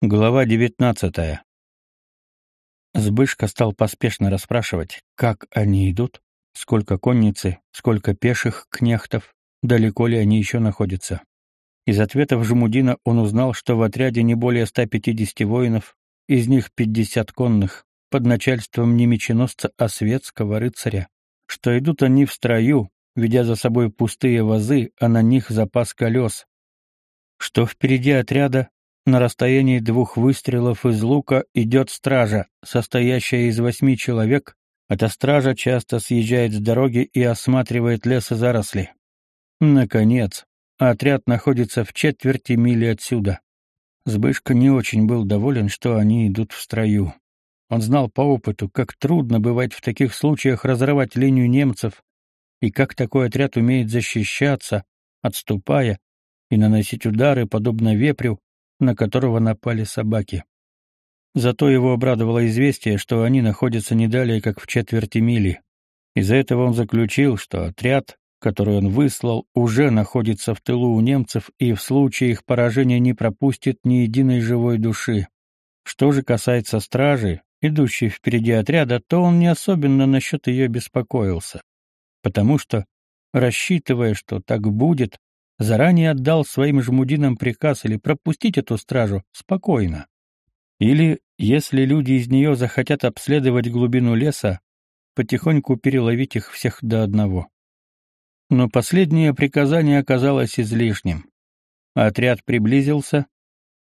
Глава девятнадцатая. Збышка стал поспешно расспрашивать, как они идут, сколько конницы, сколько пеших кнехтов, далеко ли они еще находятся. Из ответов Жмудина он узнал, что в отряде не более 150 воинов, из них 50 конных, под начальством не меченосца, а светского рыцаря, что идут они в строю, ведя за собой пустые вазы, а на них запас колес, что впереди отряда на расстоянии двух выстрелов из лука идет стража, состоящая из восьми человек. Эта стража часто съезжает с дороги и осматривает лес и заросли. Наконец, отряд находится в четверти мили отсюда. Сбышка не очень был доволен, что они идут в строю. Он знал по опыту, как трудно бывает в таких случаях разрывать линию немцев, и как такой отряд умеет защищаться, отступая, и наносить удары, подобно вепрю, на которого напали собаки. Зато его обрадовало известие, что они находятся не далее, как в четверти мили. Из-за этого он заключил, что отряд, который он выслал, уже находится в тылу у немцев и в случае их поражения не пропустит ни единой живой души. Что же касается стражи, идущей впереди отряда, то он не особенно насчет ее беспокоился, потому что, рассчитывая, что так будет, заранее отдал своим жмудинам приказ или пропустить эту стражу спокойно. Или, если люди из нее захотят обследовать глубину леса, потихоньку переловить их всех до одного. Но последнее приказание оказалось излишним. Отряд приблизился.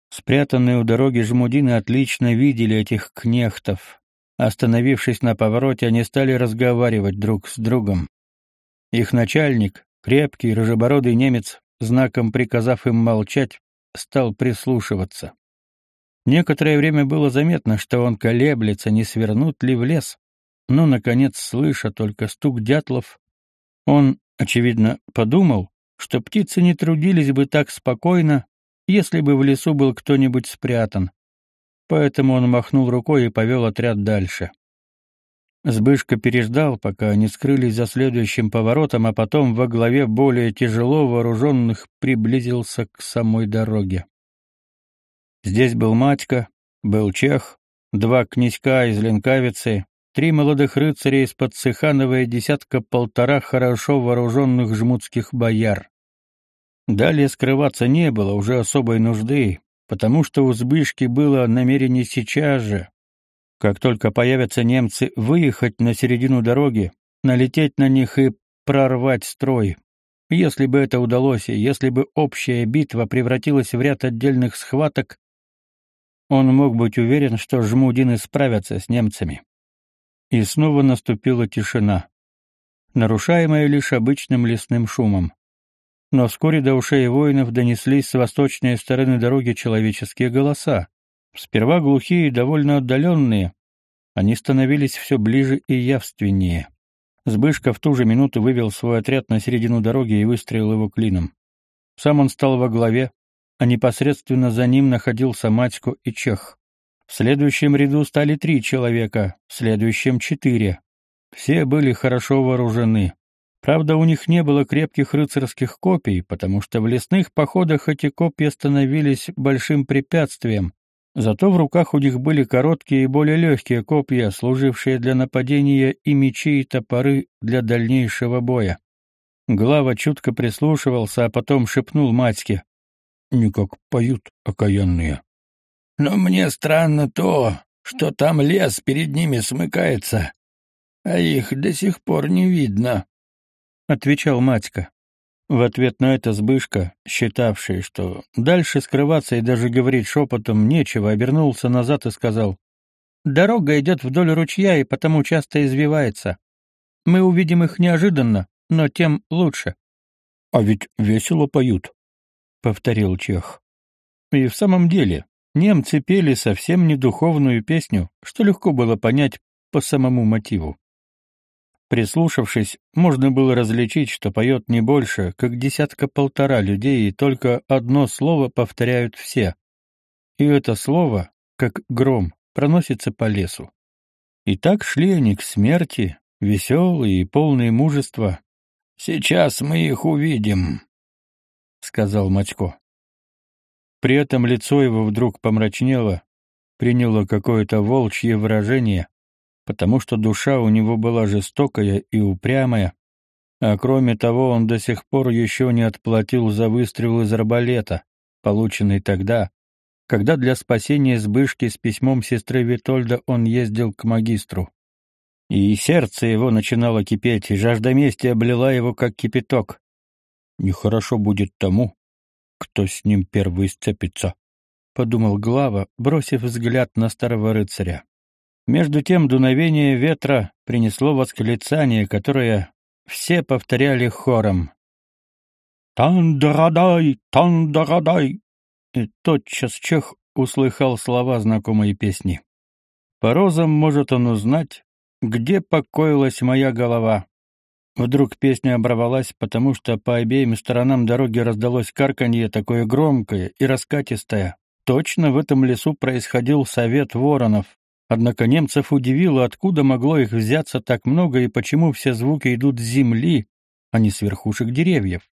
Спрятанные у дороги жмудины отлично видели этих кнехтов. Остановившись на повороте, они стали разговаривать друг с другом. Их начальник, Крепкий, рыжебородый немец, знаком приказав им молчать, стал прислушиваться. Некоторое время было заметно, что он колеблется, не свернут ли в лес, но, наконец, слыша только стук дятлов, он, очевидно, подумал, что птицы не трудились бы так спокойно, если бы в лесу был кто-нибудь спрятан. Поэтому он махнул рукой и повел отряд дальше. Сбышка переждал, пока они скрылись за следующим поворотом, а потом во главе более тяжело вооруженных приблизился к самой дороге. Здесь был Матька, был Чех, два князька из Ленкавицы, три молодых рыцаря из-под Цеханова и десятка-полтора хорошо вооруженных жмутских бояр. Далее скрываться не было уже особой нужды, потому что у Збышки было намерение сейчас же, как только появятся немцы, выехать на середину дороги, налететь на них и прорвать строй. Если бы это удалось, и если бы общая битва превратилась в ряд отдельных схваток, он мог быть уверен, что жмудины справятся с немцами. И снова наступила тишина, нарушаемая лишь обычным лесным шумом. Но вскоре до ушей воинов донеслись с восточной стороны дороги человеческие голоса. Сперва глухие и довольно отдаленные, они становились все ближе и явственнее. Сбышка в ту же минуту вывел свой отряд на середину дороги и выстрелил его клином. Сам он стал во главе, а непосредственно за ним находился Матько и Чех. В следующем ряду стали три человека, в следующем — четыре. Все были хорошо вооружены. Правда, у них не было крепких рыцарских копий, потому что в лесных походах эти копья становились большим препятствием, Зато в руках у них были короткие и более легкие копья, служившие для нападения, и мечи и топоры для дальнейшего боя. Глава чутко прислушивался, а потом шепнул матьке. «Никак поют окаянные». «Но мне странно то, что там лес перед ними смыкается, а их до сих пор не видно», — отвечал матька. В ответ на это Збышка, считавший, что дальше скрываться и даже говорить шепотом нечего, обернулся назад и сказал, «Дорога идет вдоль ручья и потому часто извивается. Мы увидим их неожиданно, но тем лучше». «А ведь весело поют», — повторил Чех. И в самом деле, немцы пели совсем не духовную песню, что легко было понять по самому мотиву. Прислушавшись, можно было различить, что поет не больше, как десятка-полтора людей, и только одно слово повторяют все. И это слово, как гром, проносится по лесу. И так шли они к смерти, веселые и полные мужества. «Сейчас мы их увидим», — сказал Мачко. при этом лицо его вдруг помрачнело, приняло какое-то волчье выражение, потому что душа у него была жестокая и упрямая, а кроме того он до сих пор еще не отплатил за выстрел из арбалета, полученный тогда, когда для спасения Сбышки с письмом сестры Витольда он ездил к магистру. И сердце его начинало кипеть, и жажда мести облила его, как кипяток. Нехорошо будет тому, кто с ним первый сцепится, — подумал Глава, бросив взгляд на старого рыцаря. Между тем дуновение ветра принесло восклицание, которое все повторяли хором. «Тандарадай! Тандарадай!» И тотчас Чех услыхал слова знакомой песни. «По розам может он узнать, где покоилась моя голова». Вдруг песня оборвалась, потому что по обеим сторонам дороги раздалось карканье, такое громкое и раскатистое. Точно в этом лесу происходил совет воронов. Однако немцев удивило, откуда могло их взяться так много и почему все звуки идут с земли, а не с верхушек деревьев.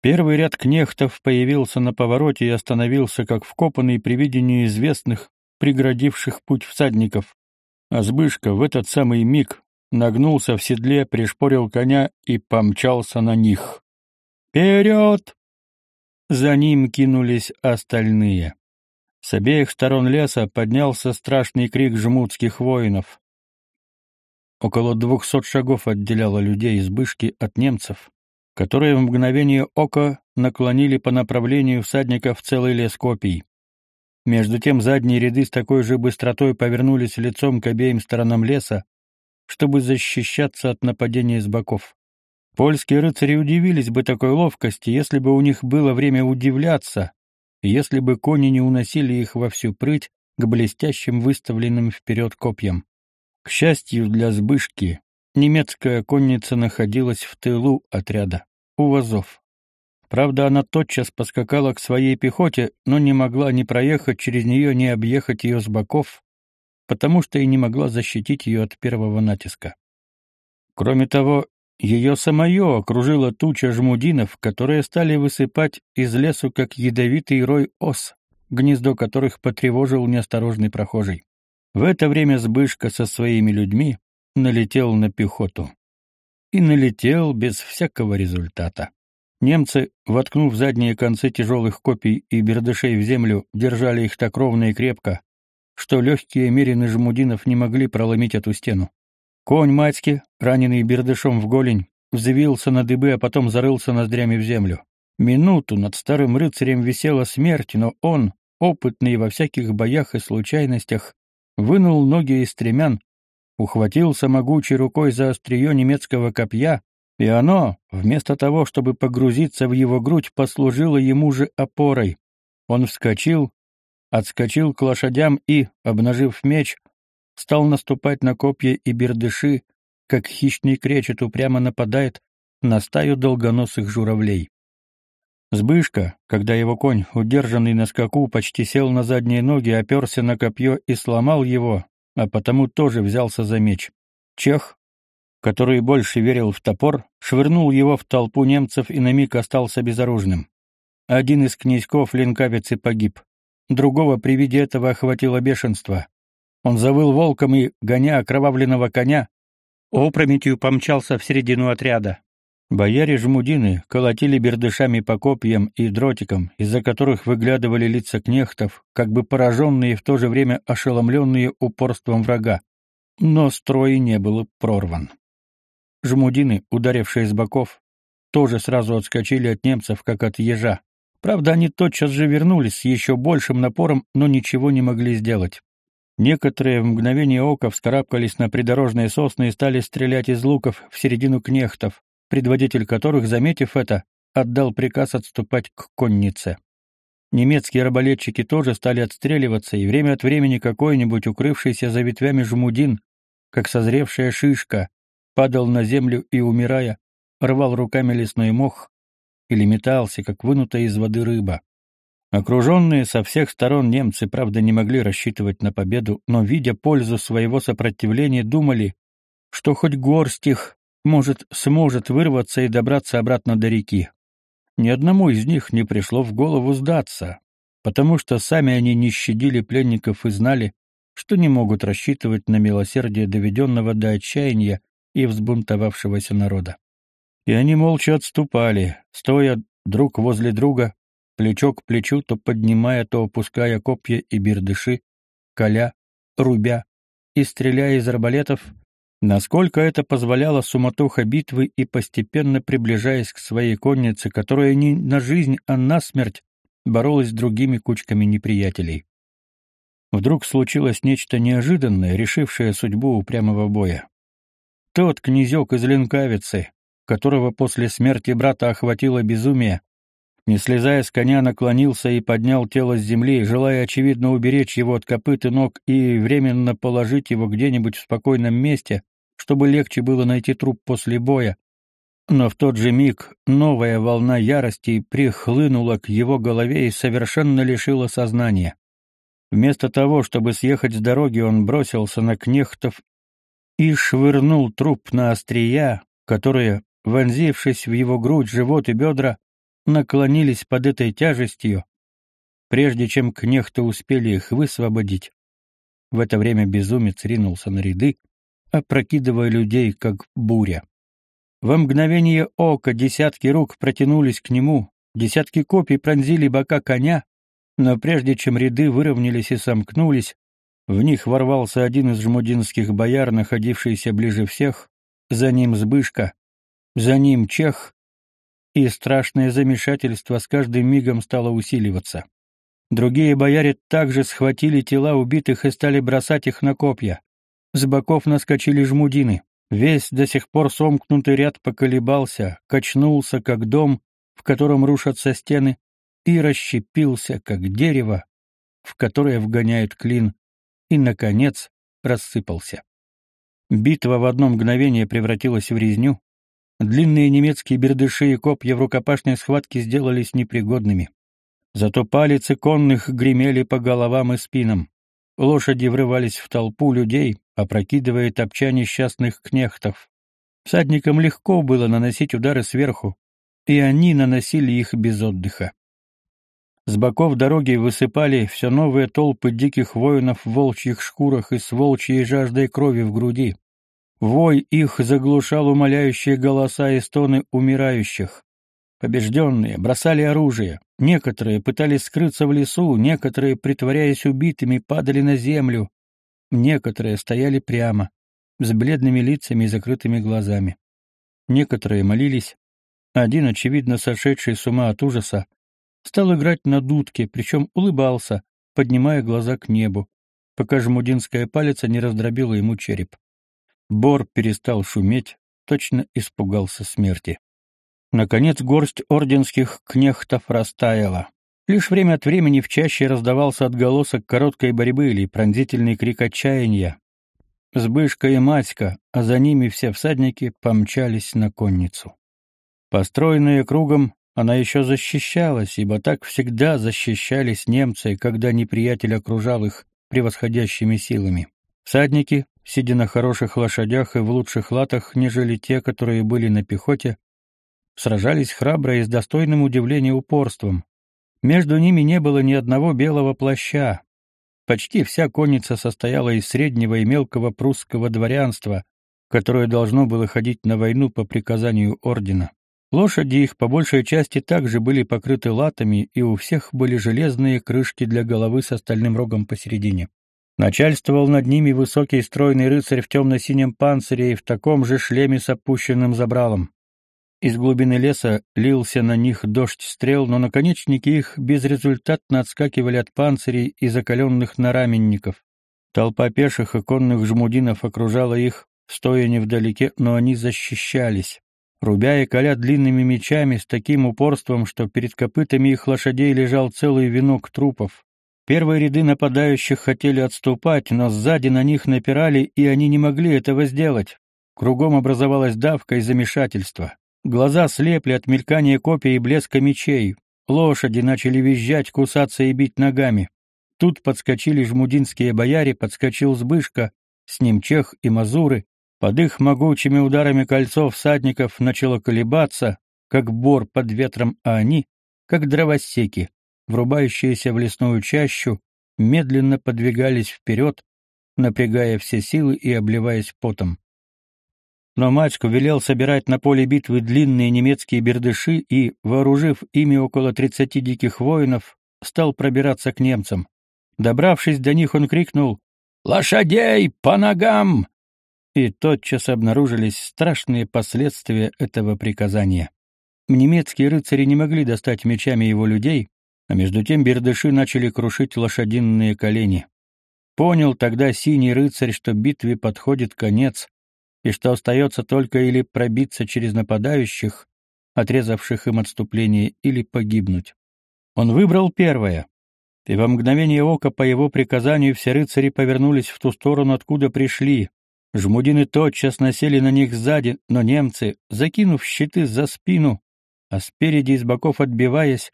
Первый ряд кнехтов появился на повороте и остановился, как вкопанный при виде неизвестных, преградивших путь всадников. А Збышка в этот самый миг нагнулся в седле, пришпорил коня и помчался на них. «Вперед!» За ним кинулись остальные. С обеих сторон леса поднялся страшный крик жмутских воинов. Около двухсот шагов отделяло людей из Бышки от немцев, которые в мгновение ока наклонили по направлению всадников целый лес копий. Между тем задние ряды с такой же быстротой повернулись лицом к обеим сторонам леса, чтобы защищаться от нападения с боков. Польские рыцари удивились бы такой ловкости, если бы у них было время удивляться, если бы кони не уносили их во всю прыть к блестящим выставленным вперед копьям. К счастью для Збышки, немецкая конница находилась в тылу отряда, у вазов. Правда, она тотчас поскакала к своей пехоте, но не могла ни проехать через нее, ни объехать ее с боков, потому что и не могла защитить ее от первого натиска. Кроме того, ее самое окружила туча жмудинов, которые стали высыпать из лесу, как ядовитый рой ос, гнездо которых потревожил неосторожный прохожий. В это время Сбышка со своими людьми налетел на пехоту. И налетел без всякого результата. Немцы, воткнув задние концы тяжелых копий и бердышей в землю, держали их так ровно и крепко, что легкие мерины жмудинов не могли проломить эту стену. Конь Матьки, раненый бердышом в голень, взвился на дыбы, а потом зарылся ноздрями в землю. Минуту над старым рыцарем висела смерть, но он, опытный во всяких боях и случайностях, вынул ноги из стремян, ухватился могучей рукой за острие немецкого копья, и оно, вместо того, чтобы погрузиться в его грудь, послужило ему же опорой. Он вскочил, отскочил к лошадям и, обнажив меч, стал наступать на копья и бердыши, как хищный кречет упрямо нападает на стаю долгоносых журавлей. Сбышка, когда его конь, удержанный на скаку, почти сел на задние ноги, оперся на копье и сломал его, а потому тоже взялся за меч. Чех, который больше верил в топор, швырнул его в толпу немцев и на миг остался безоружным. Один из князьков ленкавицы погиб. Другого при виде этого охватило бешенство. Он завыл волком и, гоня окровавленного коня, опрометью помчался в середину отряда. Бояре-жмудины колотили бердышами по копьям и дротикам, из-за которых выглядывали лица кнехтов, как бы пораженные и в то же время ошеломленные упорством врага. Но строй не был прорван. Жмудины, ударившие с боков, тоже сразу отскочили от немцев, как от ежа. Правда, они тотчас же вернулись с еще большим напором, но ничего не могли сделать. Некоторые в мгновение ока вскарабкались на придорожные сосны и стали стрелять из луков в середину кнехтов, предводитель которых, заметив это, отдал приказ отступать к коннице. Немецкие арбалетчики тоже стали отстреливаться, и время от времени какой-нибудь укрывшийся за ветвями жмудин, как созревшая шишка, падал на землю и, умирая, рвал руками лесной мох или метался, как вынутая из воды рыба. Окруженные со всех сторон немцы, правда, не могли рассчитывать на победу, но, видя пользу своего сопротивления, думали, что хоть горсть их, может, сможет вырваться и добраться обратно до реки. Ни одному из них не пришло в голову сдаться. потому что сами они не щадили пленников и знали, что не могут рассчитывать на милосердие доведенного до отчаяния и взбунтовавшегося народа. И они молча отступали, стоя друг возле друга, плечо к плечу, то поднимая, то опуская копья и бердыши, коля, рубя и стреляя из арбалетов, насколько это позволяло суматоха битвы и постепенно приближаясь к своей коннице, которая не на жизнь, а на смерть боролась с другими кучками неприятелей. Вдруг случилось нечто неожиданное, решившее судьбу упрямого боя. Тот князек из Ленкавицы, которого после смерти брата охватило безумие, не слезая с коня, наклонился и поднял тело с земли, желая очевидно уберечь его от копыт и ног и временно положить его где-нибудь в спокойном месте, чтобы легче было найти труп после боя. Но в тот же миг новая волна ярости прихлынула к его голове и совершенно лишила сознания. Вместо того, чтобы съехать с дороги, он бросился на кнехтов и швырнул труп на острия, которые, вонзившись в его грудь, живот и бедра, наклонились под этой тяжестью, прежде чем кнехты успели их высвободить. В это время безумец ринулся на ряды, опрокидывая людей, как буря. Во мгновение ока десятки рук протянулись к нему, десятки копий пронзили бока коня, но прежде чем ряды выровнялись и сомкнулись, в них ворвался один из жмудинских бояр, находившийся ближе всех, за ним Збышка, за ним Чех, и страшное замешательство с каждым мигом стало усиливаться. Другие бояре также схватили тела убитых и стали бросать их на копья. С боков наскочили жмудины. Весь до сих пор сомкнутый ряд поколебался, качнулся, как дом, в котором рушатся стены, и расщепился, как дерево, в которое вгоняют клин, и, наконец, рассыпался. Битва в одно мгновение превратилась в резню, Длинные немецкие бердыши и копья в рукопашной схватке сделались непригодными. Зато палицы конных гремели по головам и спинам. Лошади врывались в толпу людей, опрокидывая топча несчастных кнехтов. Всадникам легко было наносить удары сверху, и они наносили их без отдыха. С боков дороги высыпали все новые толпы диких воинов в волчьих шкурах и с волчьей жаждой крови в груди. Вой их заглушал умоляющие голоса и стоны умирающих. Побежденные бросали оружие, некоторые пытались скрыться в лесу, некоторые, притворяясь убитыми, падали на землю, некоторые стояли прямо, с бледными лицами и закрытыми глазами. Некоторые молились. Один, очевидно сошедший с ума от ужаса, стал играть на дудке, причем улыбался, поднимая глаза к небу, пока жмудинская палец не раздробила ему череп. Бор перестал шуметь, точно испугался смерти. Наконец горсть орденских кнехтов растаяла. Лишь время от времени в чаще раздавался отголосок короткой борьбы или пронзительный крик отчаяния. Сбышка и Матька, а за ними все всадники помчались на конницу. Построенная кругом, она еще защищалась, ибо так всегда защищались немцы, когда неприятель окружал их превосходящими силами. Всадники, сидя на хороших лошадях и в лучших латах, нежели те, которые были на пехоте, сражались храбро и с достойным удивления упорством. Между ними не было ни одного белого плаща. Почти вся конница состояла из среднего и мелкого прусского дворянства, которое должно было ходить на войну по приказанию ордена. Лошади их по большей части также были покрыты латами, и у всех были железные крышки для головы с остальным рогом посередине. Начальствовал над ними высокий стройный рыцарь в темно-синем панцире и в таком же шлеме с опущенным забралом. Из глубины леса лился на них дождь стрел, но наконечники их безрезультатно отскакивали от панцирей и закаленных нараменников. Толпа пеших и конных жмудинов окружала их, стоя невдалеке, но они защищались, рубя и коля длинными мечами с таким упорством, что перед копытами их лошадей лежал целый венок трупов. Первые ряды нападающих хотели отступать, но сзади на них напирали, и они не могли этого сделать. Кругом образовалась давка и замешательство. Глаза слепли от мелькания копий и блеска мечей. Лошади начали визжать, кусаться и бить ногами. Тут подскочили жмудинские бояре, подскочил Збышка, с ним чех и мазуры. Под их могучими ударами кольцов всадников начало колебаться, как бор под ветром, а они, как дровосеки, врубающиеся в лесную чащу, медленно подвигались вперед, напрягая все силы и обливаясь потом. Но Мачко велел собирать на поле битвы длинные немецкие бердыши и, вооружив ими около тридцати диких воинов, стал пробираться к немцам. Добравшись до них, он крикнул «Лошадей по ногам!» И тотчас обнаружились страшные последствия этого приказания. Немецкие рыцари не могли достать мечами его людей, а между тем бердыши начали крушить лошадиные колени. Понял тогда синий рыцарь, что битве подходит конец, и что остается только или пробиться через нападающих, отрезавших им отступление, или погибнуть. Он выбрал первое, и во мгновение ока по его приказанию все рыцари повернулись в ту сторону, откуда пришли. Жмудины тотчас насели на них сзади, но немцы, закинув щиты за спину, а спереди и с боков отбиваясь,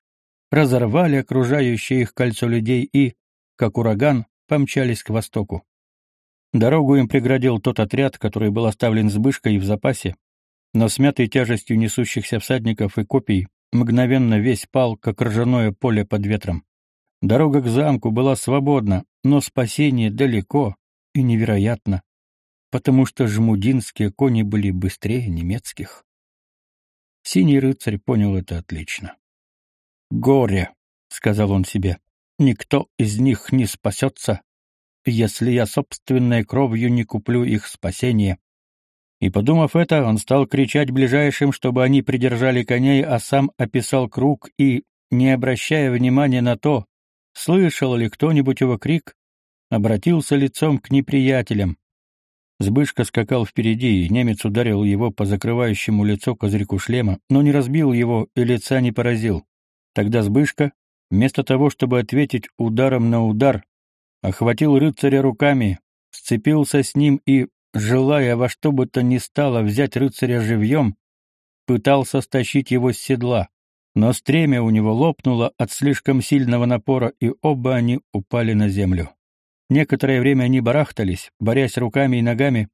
разорвали окружающее их кольцо людей и, как ураган, помчались к востоку. Дорогу им преградил тот отряд, который был оставлен с Бышкой в запасе, но смятый тяжестью несущихся всадников и копий, мгновенно весь пал, как ржаное поле под ветром. Дорога к замку была свободна, но спасение далеко и невероятно, потому что жмудинские кони были быстрее немецких. Синий рыцарь понял это отлично. «Горе», — сказал он себе, — «никто из них не спасется, если я собственной кровью не куплю их спасение. И подумав это, он стал кричать ближайшим, чтобы они придержали коней, а сам описал круг и, не обращая внимания на то, слышал ли кто-нибудь его крик, обратился лицом к неприятелям. Сбышка скакал впереди, и немец ударил его по закрывающему лицо козырьку шлема, но не разбил его и лица не поразил. Тогда Сбышка, вместо того, чтобы ответить ударом на удар, охватил рыцаря руками, сцепился с ним и, желая во что бы то ни стало взять рыцаря живьем, пытался стащить его с седла, но стремя у него лопнуло от слишком сильного напора, и оба они упали на землю. Некоторое время они барахтались, борясь руками и ногами,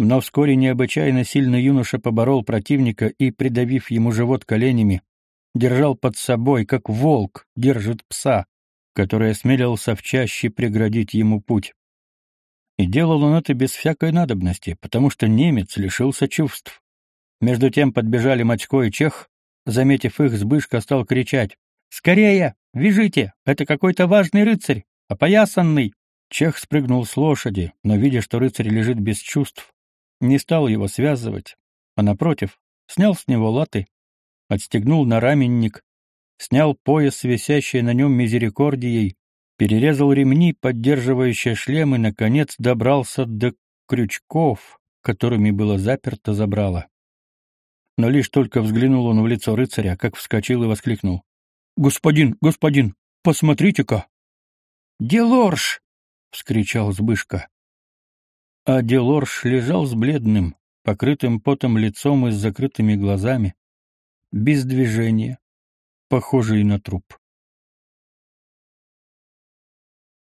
но вскоре необычайно сильный юноша поборол противника и, придавив ему живот коленями, держал под собой, как волк держит пса, который осмелился в чаще преградить ему путь. И делал он это без всякой надобности, потому что немец лишился чувств. Между тем подбежали Мачко и Чех, заметив их, Сбышка стал кричать. «Скорее! Вяжите! Это какой-то важный рыцарь! Опоясанный!» Чех спрыгнул с лошади, но, видя, что рыцарь лежит без чувств, не стал его связывать, а, напротив, снял с него латы, отстегнул на раменник снял пояс, висящий на нем мизерикордией, перерезал ремни, поддерживающие шлем, и, наконец, добрался до крючков, которыми было заперто забрало. Но лишь только взглянул он в лицо рыцаря, как вскочил и воскликнул. «Господин, господин, посмотрите-ка!» «Делорж!» — вскричал Збышка. А Делорж лежал с бледным, покрытым потом лицом и с закрытыми глазами, без движения, похожий на труп.